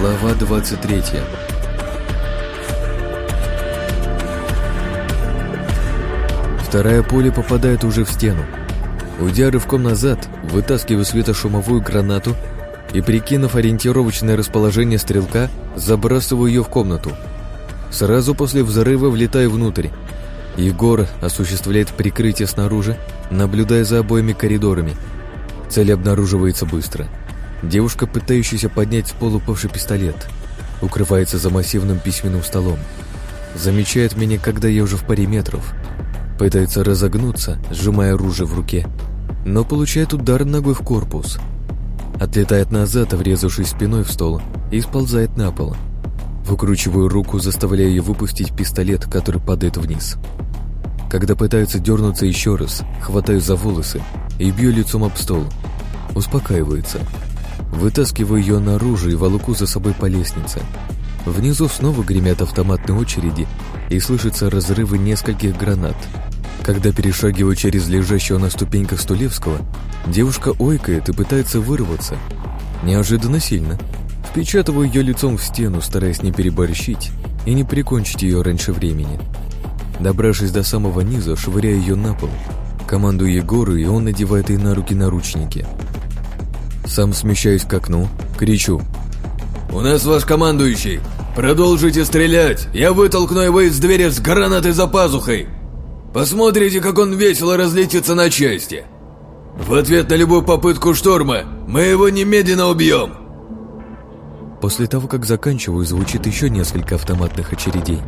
Глава 23 Вторая пуля попадает уже в стену. Уйдя рывком назад, вытаскиваю светошумовую гранату и, прикинув ориентировочное расположение стрелка, забрасываю ее в комнату. Сразу после взрыва влетаю внутрь. Егор осуществляет прикрытие снаружи, наблюдая за обоими коридорами. Цель обнаруживается быстро. Девушка, пытающаяся поднять с пола упавший пистолет, укрывается за массивным письменным столом. Замечает меня, когда я уже в паре метров. Пытается разогнуться, сжимая оружие в руке, но получает удар ногой в корпус. Отлетает назад, врезавшись спиной в стол, и сползает на пол. Выкручиваю руку, заставляя ее выпустить пистолет, который падает вниз. Когда пытается дернуться еще раз, хватаю за волосы и бью лицом об стол. Успокаивается. Вытаскиваю ее наружу и волоку за собой по лестнице. Внизу снова гремят автоматные очереди и слышатся разрывы нескольких гранат. Когда перешагиваю через лежащего на ступеньках Стулевского, девушка ойкает и пытается вырваться. Неожиданно сильно – Впечатываю ее лицом в стену, стараясь не переборщить и не прикончить ее раньше времени. Добравшись до самого низа, швыряю ее на пол. Командую Егору, и он надевает ей на руки наручники. Сам смещаюсь к окну, кричу. «У нас ваш командующий! Продолжите стрелять! Я вытолкну его из двери с гранатой за пазухой! Посмотрите, как он весело разлетится на части! В ответ на любую попытку штурма мы его немедленно убьем!» После того, как заканчиваю, звучит еще несколько автоматных очередей.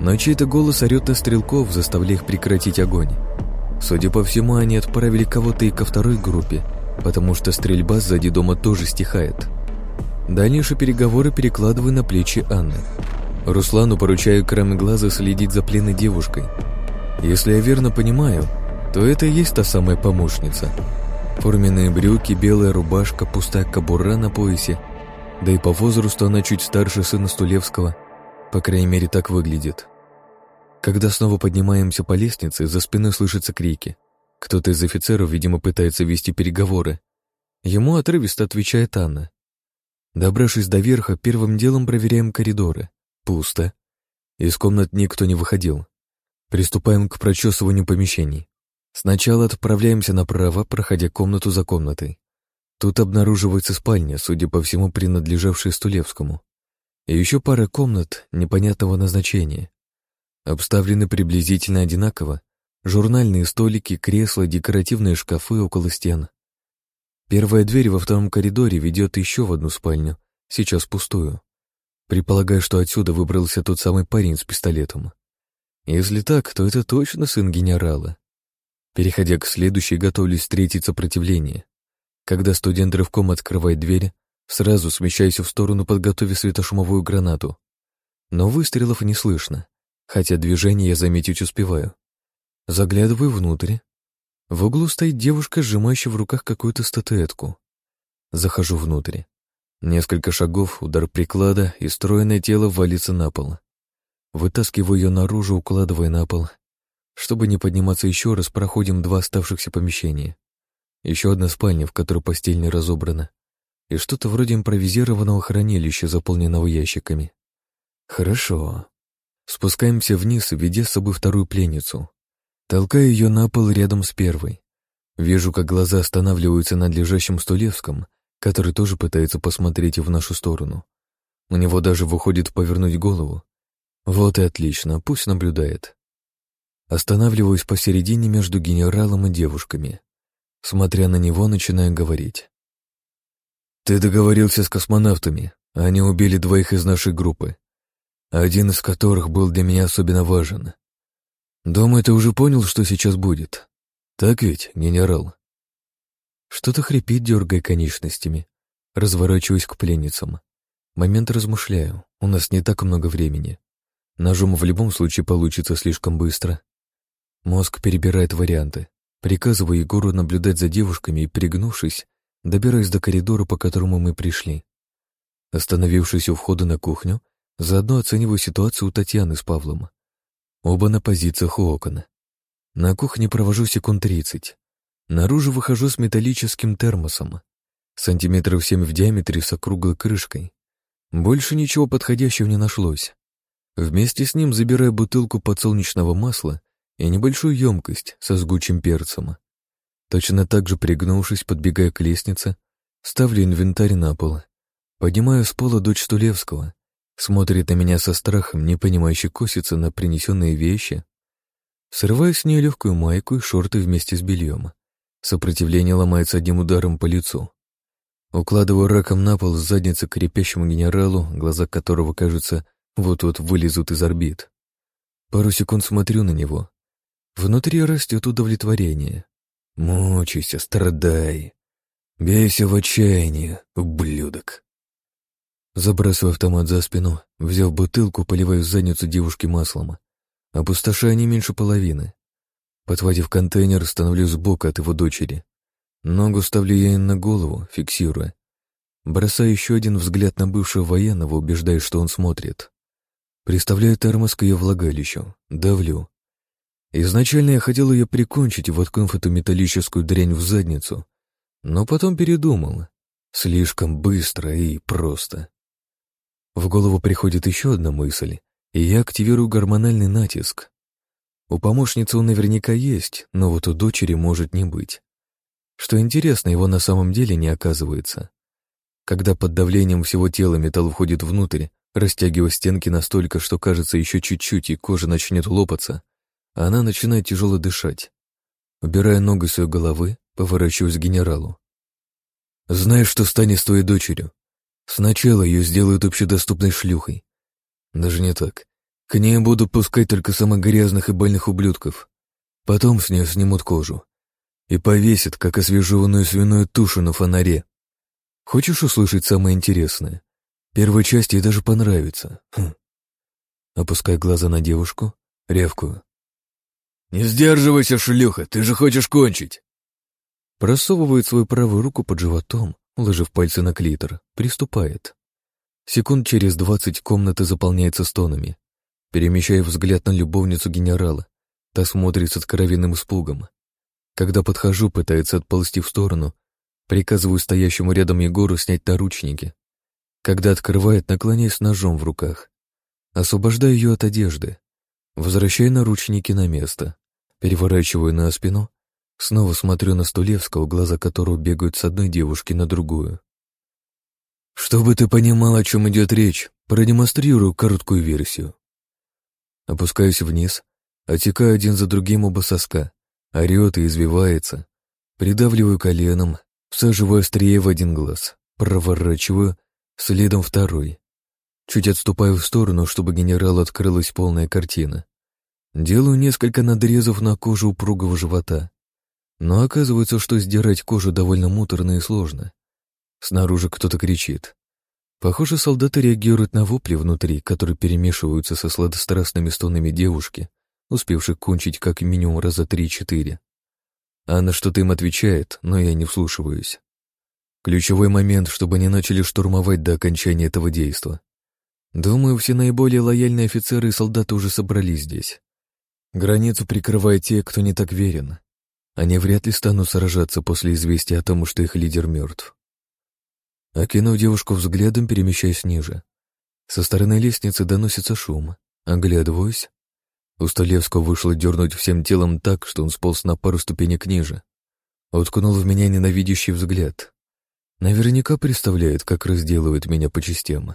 Но чей-то голос орет на стрелков, заставляя их прекратить огонь. Судя по всему, они отправили кого-то и ко второй группе, потому что стрельба сзади дома тоже стихает. Дальнейшие переговоры перекладываю на плечи Анны. Руслану поручаю краем глаза следить за пленной девушкой. Если я верно понимаю, то это и есть та самая помощница. Форменные брюки, белая рубашка, пустая кобура на поясе – да и по возрасту она чуть старше сына Стулевского, по крайней мере, так выглядит. Когда снова поднимаемся по лестнице, за спиной слышатся крики. Кто-то из офицеров, видимо, пытается вести переговоры. Ему отрывисто отвечает Анна. Добравшись до верха, первым делом проверяем коридоры. Пусто. Из комнат никто не выходил. Приступаем к прочесыванию помещений. Сначала отправляемся направо, проходя комнату за комнатой. Тут обнаруживается спальня, судя по всему, принадлежавшая Стулевскому. И еще пара комнат непонятного назначения. Обставлены приблизительно одинаково. Журнальные столики, кресла, декоративные шкафы около стен. Первая дверь во втором коридоре ведет еще в одну спальню, сейчас пустую. Предполагаю, что отсюда выбрался тот самый парень с пистолетом. Если так, то это точно сын генерала. Переходя к следующей, готовлюсь встретить сопротивление. Когда студент рывком открывает дверь, сразу смещаюсь в сторону, подготовив светошумовую гранату. Но выстрелов не слышно, хотя движение я заметить успеваю. Заглядываю внутрь. В углу стоит девушка, сжимающая в руках какую-то статуэтку. Захожу внутрь. Несколько шагов, удар приклада, и стройное тело валится на пол. Вытаскиваю ее наружу, укладывая на пол. Чтобы не подниматься еще раз, проходим два оставшихся помещения. Еще одна спальня, в которой постель не разобрана. И что-то вроде импровизированного хранилища, заполненного ящиками. Хорошо. Спускаемся вниз, ведя с собой вторую пленницу. Толкаю ее на пол рядом с первой. Вижу, как глаза останавливаются над лежащим Стулевском, который тоже пытается посмотреть в нашу сторону. У него даже выходит повернуть голову. Вот и отлично, пусть наблюдает. Останавливаюсь посередине между генералом и девушками. Смотря на него, начинаю говорить. «Ты договорился с космонавтами. Они убили двоих из нашей группы, один из которых был для меня особенно важен. Думаю, ты уже понял, что сейчас будет. Так ведь, генерал?» Что-то хрипит, дергая конечностями. Разворачиваюсь к пленницам. Момент размышляю. У нас не так много времени. Ножом в любом случае получится слишком быстро. Мозг перебирает варианты. Приказываю Егору наблюдать за девушками и, пригнувшись, добираюсь до коридора, по которому мы пришли. Остановившись у входа на кухню, заодно оцениваю ситуацию у Татьяны с Павлом. Оба на позициях у окон. На кухне провожу секунд тридцать. Наружу выхожу с металлическим термосом. Сантиметров семь в диаметре с округлой крышкой. Больше ничего подходящего не нашлось. Вместе с ним забираю бутылку подсолнечного масла и небольшую емкость со сгучим перцем. Точно так же пригнувшись, подбегая к лестнице, ставлю инвентарь на пол. Поднимаю с пола дочь Стулевского. Смотрит на меня со страхом, не понимающе косится на принесенные вещи. Срываю с нее легкую майку и шорты вместе с бельем. Сопротивление ломается одним ударом по лицу. Укладываю раком на пол с задницы к крепящему генералу, глаза которого, кажется, вот-вот вылезут из орбит. Пару секунд смотрю на него. Внутри растет удовлетворение. Мучайся, страдай. Бейся в отчаянии, ублюдок. Забрасываю автомат за спину, взяв бутылку, поливаю задницу девушки маслом. Опустошаю не меньше половины. Подхватив контейнер, становлюсь сбоку от его дочери. Ногу ставлю ей на голову, фиксируя. Бросаю еще один взгляд на бывшего военного, убеждаясь, что он смотрит. Приставляю термос к ее влагалищу, давлю. Изначально я хотел ее прикончить, воткнув эту металлическую дрянь в задницу, но потом передумал. Слишком быстро и просто. Голову приходит еще одна мысль, и я активирую гормональный натиск. У помощницы он наверняка есть, но вот у дочери может не быть. Что интересно, его на самом деле не оказывается. Когда под давлением всего тела металл входит внутрь, растягивая стенки настолько, что кажется еще чуть-чуть, и кожа начнет лопаться, она начинает тяжело дышать. Убирая ногу с ее головы, поворачиваюсь к генералу. «Знаешь, что станет с твоей дочерью? Сначала ее сделают общедоступной шлюхой. Даже не так. К ней буду пускать только самых грязных и больных ублюдков. Потом с нее снимут кожу и повесит, как освежеванную свиную тушу на фонаре. Хочешь услышать самое интересное? Первая часть ей даже понравится. Хм. Опускай глаза на девушку, рявкую. «Не сдерживайся, шлюха, ты же хочешь кончить!» Просовывает свою правую руку под животом, уложив пальцы на клитор, приступает. Секунд через двадцать комната заполняется стонами. Перемещая взгляд на любовницу генерала, та смотрит с откровенным испугом. Когда подхожу, пытается отползти в сторону, приказываю стоящему рядом Егору снять наручники. Когда открывает, наклоняясь ножом в руках. Освобождаю ее от одежды. Возвращаю наручники на место. Переворачиваю на спину. Снова смотрю на Стулевского, глаза которого бегают с одной девушки на другую. Чтобы ты понимал, о чем идет речь, продемонстрирую короткую версию. Опускаюсь вниз, отекаю один за другим оба соска, Орет и извивается. Придавливаю коленом, всаживаю острее в один глаз, проворачиваю, следом второй. Чуть отступаю в сторону, чтобы генералу открылась полная картина. Делаю несколько надрезов на кожу упругого живота. Но оказывается, что сдирать кожу довольно муторно и сложно. Снаружи кто-то кричит. Похоже, солдаты реагируют на вопли внутри, которые перемешиваются со сладострастными стонами девушки, успевший кончить как минимум раза три-четыре. Анна что-то им отвечает, но я не вслушиваюсь. Ключевой момент, чтобы не начали штурмовать до окончания этого действа. Думаю, все наиболее лояльные офицеры и солдаты уже собрались здесь. Границу прикрывают те, кто не так верен. Они вряд ли станут сражаться после известия о том, что их лидер мертв. Окинув девушку взглядом, перемещаясь ниже. Со стороны лестницы доносится шум. Оглядываюсь. У Столевского вышло дернуть всем телом так, что он сполз на пару ступенек ниже. Уткнул в меня ненавидящий взгляд. Наверняка представляет, как разделывает меня по частям.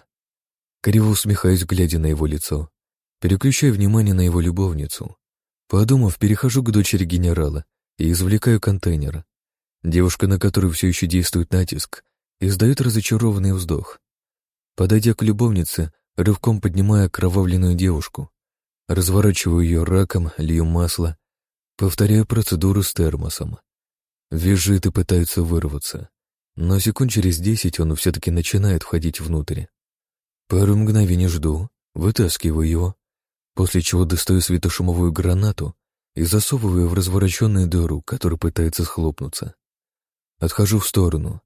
Криво усмехаюсь, глядя на его лицо. Переключаю внимание на его любовницу. Подумав, перехожу к дочери генерала и извлекаю контейнер. Девушка, на которую все еще действует натиск, издает разочарованный вздох. Подойдя к любовнице, рывком поднимая окровавленную девушку, Разворачиваю ее раком, лью масло, повторяю процедуру с термосом. Визжит и пытается вырваться, но секунд через десять он все-таки начинает входить внутрь. Пару мгновений жду, вытаскиваю его, после чего достаю светошумовую гранату и засовываю в развороченную дыру, которая пытается схлопнуться. Отхожу в сторону.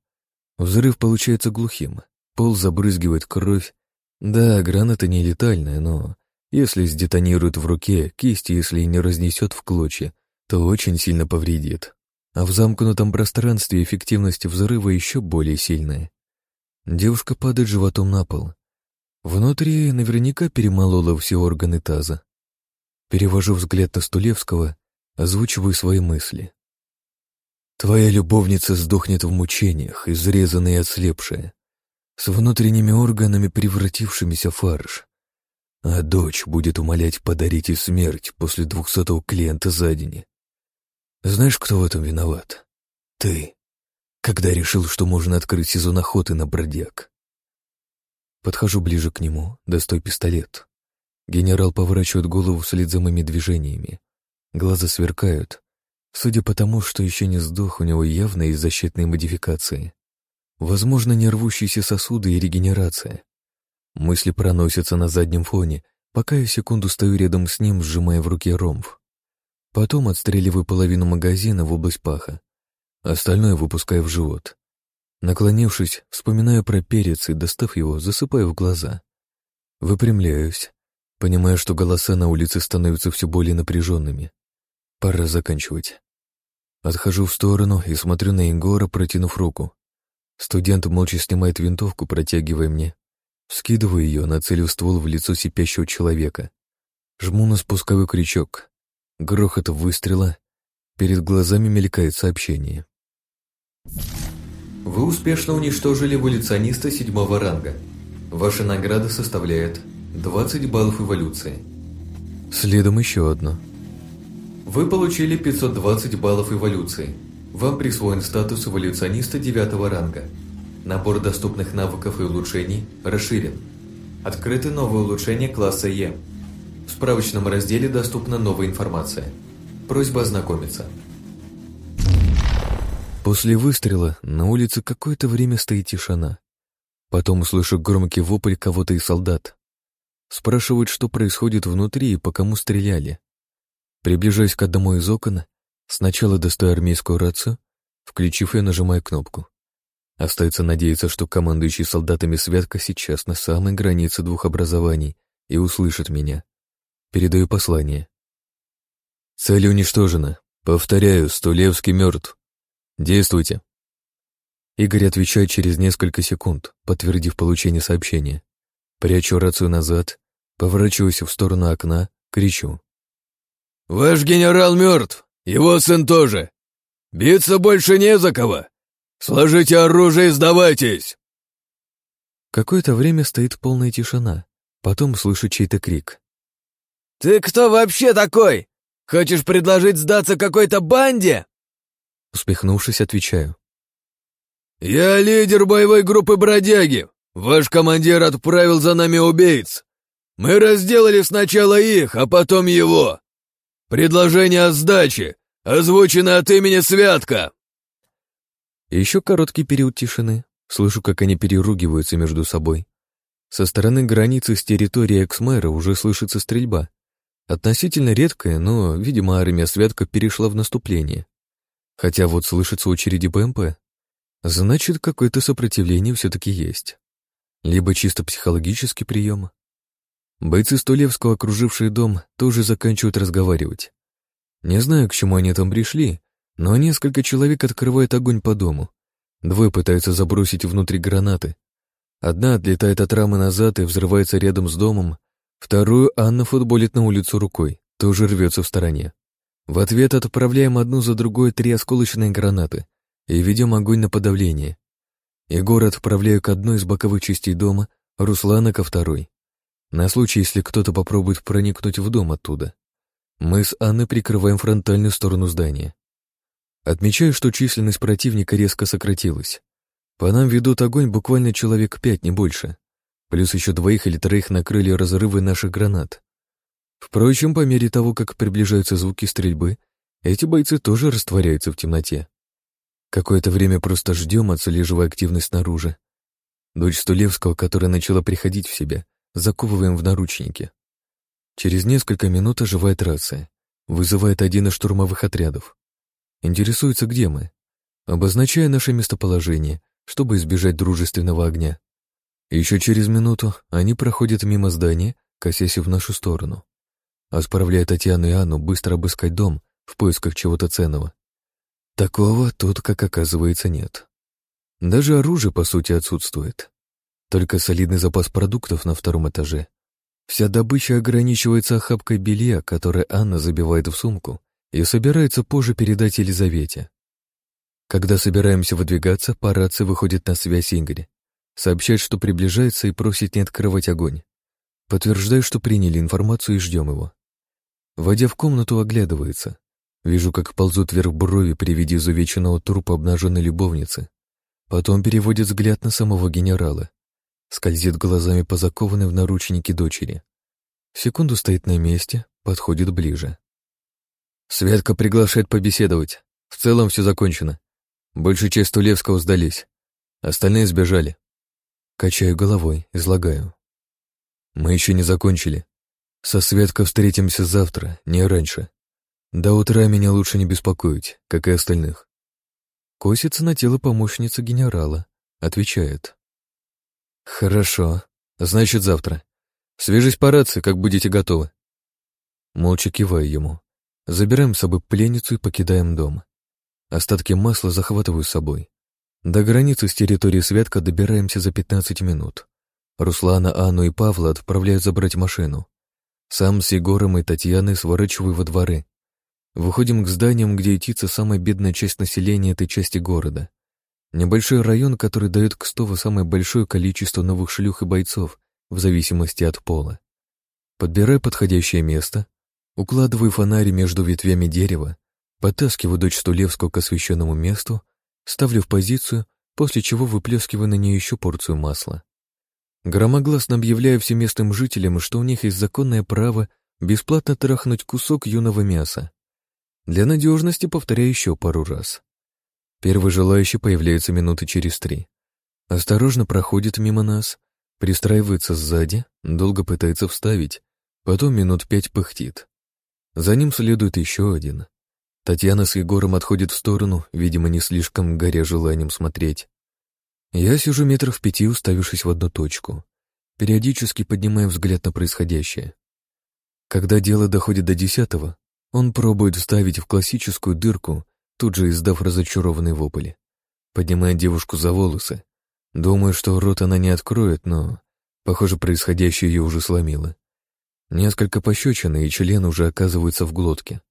Взрыв получается глухим, пол забрызгивает кровь. Да, граната не летальная, но если сдетонирует в руке, кисть, если и не разнесет в клочья, то очень сильно повредит. А в замкнутом пространстве эффективность взрыва еще более сильная. Девушка падает животом на пол. Внутри наверняка перемололо все органы таза. Перевожу взгляд на Стулевского, озвучиваю свои мысли. Твоя любовница сдохнет в мучениях, изрезанная и ослепшая, с внутренними органами, превратившимися в фарш. А дочь будет умолять подарить ей смерть после двухсотого клиента за день. Знаешь, кто в этом виноват? Ты. Когда решил, что можно открыть сезон охоты на бродяг. Подхожу ближе к нему, достой пистолет. Генерал поворачивает голову вслед за моими движениями. Глаза сверкают. Судя по тому, что еще не сдох, у него явно есть защитные модификации. Возможно, не рвущиеся сосуды и регенерация. Мысли проносятся на заднем фоне, пока я секунду стою рядом с ним, сжимая в руке ромф. Потом отстреливаю половину магазина в область паха. Остальное выпускаю в живот. Наклонившись, вспоминаю про перец и, достав его, засыпаю в глаза. Выпрямляюсь, понимая, что голоса на улице становятся все более напряженными. Пора заканчивать. Отхожу в сторону и смотрю на Егора, протянув руку. Студент молча снимает винтовку, протягивая мне. Скидываю ее, нацелив ствол в лицо сипящего человека. Жму на спусковой крючок. Грохот выстрела. Перед глазами мелькает сообщение. Вы успешно уничтожили эволюциониста седьмого ранга. Ваша награда составляет 20 баллов эволюции. Следом еще одно. Вы получили 520 баллов эволюции. Вам присвоен статус эволюциониста девятого ранга. Набор доступных навыков и улучшений расширен. Открыты новые улучшения класса Е. В справочном разделе доступна новая информация. Просьба ознакомиться. После выстрела на улице какое-то время стоит тишина. Потом слышу громкий вопль кого-то из солдат. Спрашивают, что происходит внутри и по кому стреляли. Приближаясь к одному из окон, сначала достаю армейскую рацию, включив ее, нажимаю кнопку. Остается надеяться, что командующий солдатами Святка сейчас на самой границе двух образований и услышит меня. Передаю послание. Цель уничтожена. Повторяю, Стулевский мертв. «Действуйте». Игорь отвечает через несколько секунд, подтвердив получение сообщения. Прячу рацию назад, поворачиваюсь в сторону окна, кричу. «Ваш генерал мертв, его сын тоже. Биться больше не за кого. Сложите оружие и сдавайтесь!» Какое-то время стоит полная тишина, потом слышу чей-то крик. «Ты кто вообще такой? Хочешь предложить сдаться какой-то банде?» Успехнувшись, отвечаю. «Я лидер боевой группы «Бродяги». Ваш командир отправил за нами убийц. Мы разделали сначала их, а потом его. Предложение о сдаче озвучено от имени Святка». Еще короткий период тишины. Слышу, как они переругиваются между собой. Со стороны границы с территорией экс-мэра уже слышится стрельба. Относительно редкая, но, видимо, армия Святка перешла в наступление. Хотя вот слышится очереди БМП. Значит, какое-то сопротивление все-таки есть. Либо чисто психологический прием. Бойцы Столевского, окружившие дом, тоже заканчивают разговаривать. Не знаю, к чему они там пришли, но несколько человек открывают огонь по дому. Двое пытаются забросить внутрь гранаты. Одна отлетает от рамы назад и взрывается рядом с домом, вторую Анна футболит на улицу рукой, тоже рвется в стороне. В ответ отправляем одну за другой три осколочные гранаты и ведем огонь на подавление. Егор отправляю к одной из боковых частей дома, Руслана ко второй. На случай, если кто-то попробует проникнуть в дом оттуда. Мы с Анной прикрываем фронтальную сторону здания. Отмечаю, что численность противника резко сократилась. По нам ведут огонь буквально человек пять, не больше. Плюс еще двоих или троих накрыли разрывы наших гранат. Впрочем, по мере того, как приближаются звуки стрельбы, эти бойцы тоже растворяются в темноте. Какое-то время просто ждем, отслеживая активность снаружи. Дочь Стулевского, которая начала приходить в себя, заковываем в наручники. Через несколько минут оживает рация. Вызывает один из штурмовых отрядов. Интересуется, где мы. Обозначая наше местоположение, чтобы избежать дружественного огня. Еще через минуту они проходят мимо здания, косясь в нашу сторону отправляя Татьяну и Анну быстро обыскать дом в поисках чего-то ценного. Такого тут, как оказывается, нет. Даже оружие, по сути, отсутствует. Только солидный запас продуктов на втором этаже. Вся добыча ограничивается охапкой белья, которое Анна забивает в сумку и собирается позже передать Елизавете. Когда собираемся выдвигаться, по рации выходит на связь Игорь. Сообщает, что приближается и просит не открывать огонь. Подтверждаю, что приняли информацию и ждем его. Войдя в комнату, оглядывается. Вижу, как ползут вверх брови при виде изувеченного трупа обнаженной любовницы. Потом переводит взгляд на самого генерала. Скользит глазами по закованной в наручники дочери. Секунду стоит на месте, подходит ближе. Светка приглашает побеседовать. В целом все закончено. Большая часть Тулевского сдались. Остальные сбежали. Качаю головой, излагаю. Мы еще не закончили. Со Светкой встретимся завтра, не раньше. До утра меня лучше не беспокоить, как и остальных. Косится на тело помощница генерала. Отвечает. Хорошо. Значит, завтра. Свяжись по рации, как будете готовы. Молча киваю ему. Забираем с собой пленницу и покидаем дом. Остатки масла захватываю с собой. До границы с территории Святка добираемся за 15 минут. Руслана, Анну и Павла отправляют забрать машину. Сам с Егором и Татьяной сворачиваю во дворы, Выходим к зданиям, где ютится самая бедная часть населения этой части города. Небольшой район, который дает к Стову самое большое количество новых шлюх и бойцов, в зависимости от пола. Подбираю подходящее место, укладываю фонарь между ветвями дерева, подтаскиваю дочь Стулевского к освещенному месту, ставлю в позицию, после чего выплескиваю на нее еще порцию масла. Громогласно объявляю всем местным жителям, что у них есть законное право бесплатно трахнуть кусок юного мяса. Для надежности повторяю еще пару раз. Первый желающий появляется минуты через три. Осторожно проходит мимо нас, пристраивается сзади, долго пытается вставить, потом минут пять пыхтит. За ним следует еще один. Татьяна с Егором отходят в сторону, видимо, не слишком горя желанием смотреть. Я сижу метров в пяти, уставившись в одну точку, периодически поднимая взгляд на происходящее. Когда дело доходит до десятого, он пробует вставить в классическую дырку, тут же издав разочарованный вопль. Поднимает девушку за волосы. Думаю, что рот она не откроет, но, похоже, происходящее ее уже сломило. Несколько пощечин, и член уже оказывается в глотке.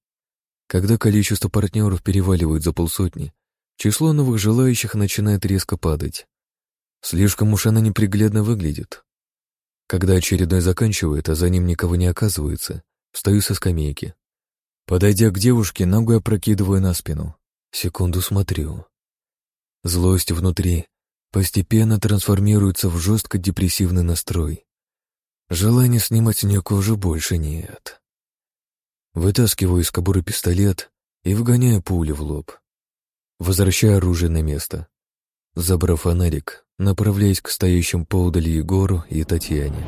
Когда количество партнеров переваливает за полсотни, число новых желающих начинает резко падать. Слишком уж она неприглядно выглядит. Когда очередной заканчивает, а за ним никого не оказывается, встаю со скамейки. Подойдя к девушке, ногу опрокидываю на спину. Секунду смотрю. Злость внутри постепенно трансформируется в жестко депрессивный настрой. Желания снимать с нее кожу больше нет. Вытаскиваю из кобуры пистолет и вгоняю пулю в лоб. Возвращаю оружие на место. Забрав фонарик, направляюсь к стоящим поудали Егору и Татьяне.